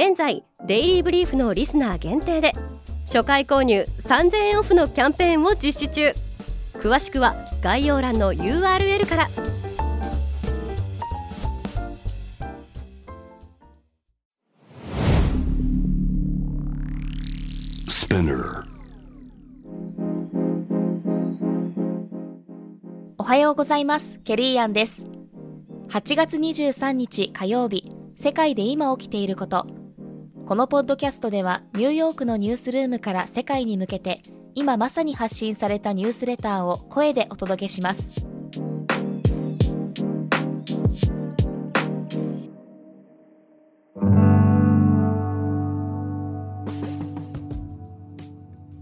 現在デイリーブリーフのリスナー限定で初回購入3000円オフのキャンペーンを実施中。詳しくは概要欄の URL から。おはようございます。ケリーアンです。8月23日火曜日世界で今起きていることこのポッドキャストではニューヨークのニュースルームから世界に向けて今まさに発信されたニュースレターを声でお届けします。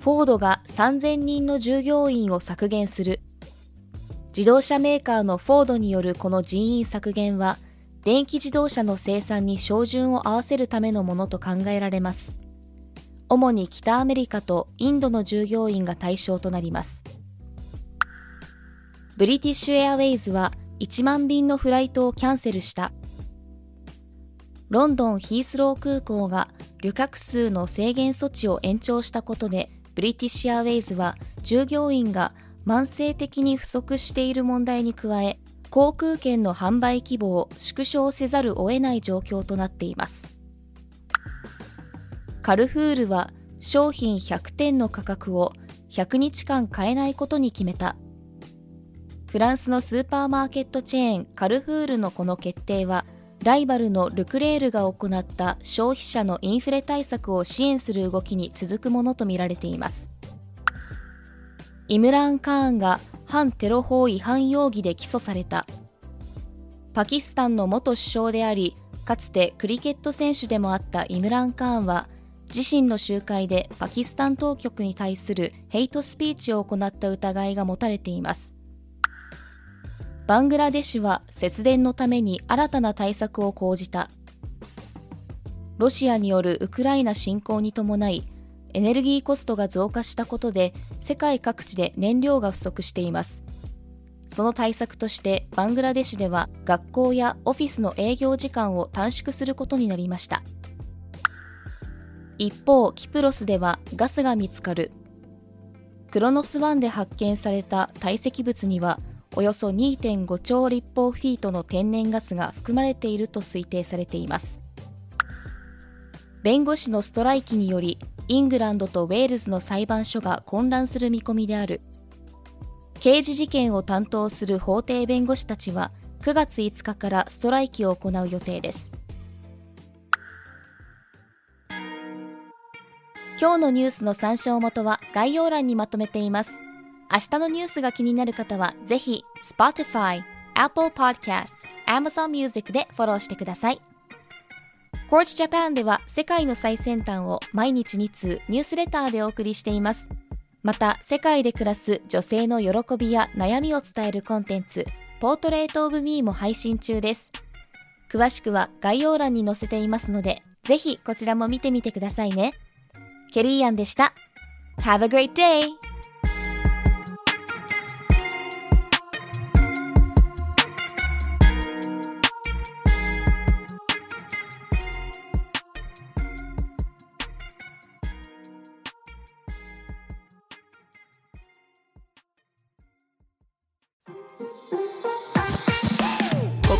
フォードが3000人の従業員を削減する自動車メーカーのフォードによるこの人員削減は電気自動車の生産に照準を合わせるためのものと考えられます。主に北アメリカとインドの従業員が対象となります。ブリティッシュエアウェイズは1万便のフライトをキャンセルした。ロンドンヒースロー空港が旅客数の制限措置を延長したことで、ブリティッシュエアウェイズは従業員が慢性的に不足している問題に加え、航空券の販売規模を縮小せざるを得ない状況となっています。カルフールは商品100点の価格を100日間変えないことに決めた。フランスのスーパーマーケットチェーンカルフールのこの決定はライバルのルクレールが行った消費者のインフレ対策を支援する動きに続くものとみられています。イムラン・カーンが反テロ法違反容疑で起訴された。パキスタンの元首相でありかつてクリケット選手でもあったイムラン・カーンは自身の集会でパキスタン当局に対するヘイトスピーチを行った疑いが持たれています。バングラデシュは節電のために新たな対策を講じた。ロシアによるウクライナ侵攻に伴いエネルギーコストが増加したことで世界各地で燃料が不足しています。その対策としてバングラデシュでは学校やオフィスの営業時間を短縮することになりました。一方キプロスではガスが見つかる。クロノス湾で発見された堆積物にはおよそ2.5兆立方フィートの天然ガスが含まれていると推定されています。弁護士のストライキによりイングランドとウェールズの裁判所が混乱する見込みである。刑事事件を担当する法廷弁護士たちは9月5日からストライキを行う予定です。今日のニュースの参照元は概要欄にまとめています。明日のニュースが気になる方はぜひ Spotify、Apple Podcasts、Amazon Music でフォローしてください。Quartz Japan では世界の最先端を毎日2通ニュースレターでお送りしています。また、世界で暮らす女性の喜びや悩みを伝えるコンテンツ、ポートレートオブミーも配信中です。詳しくは概要欄に載せていますので、ぜひこちらも見てみてくださいね。ケリーアンでした。Have a great day!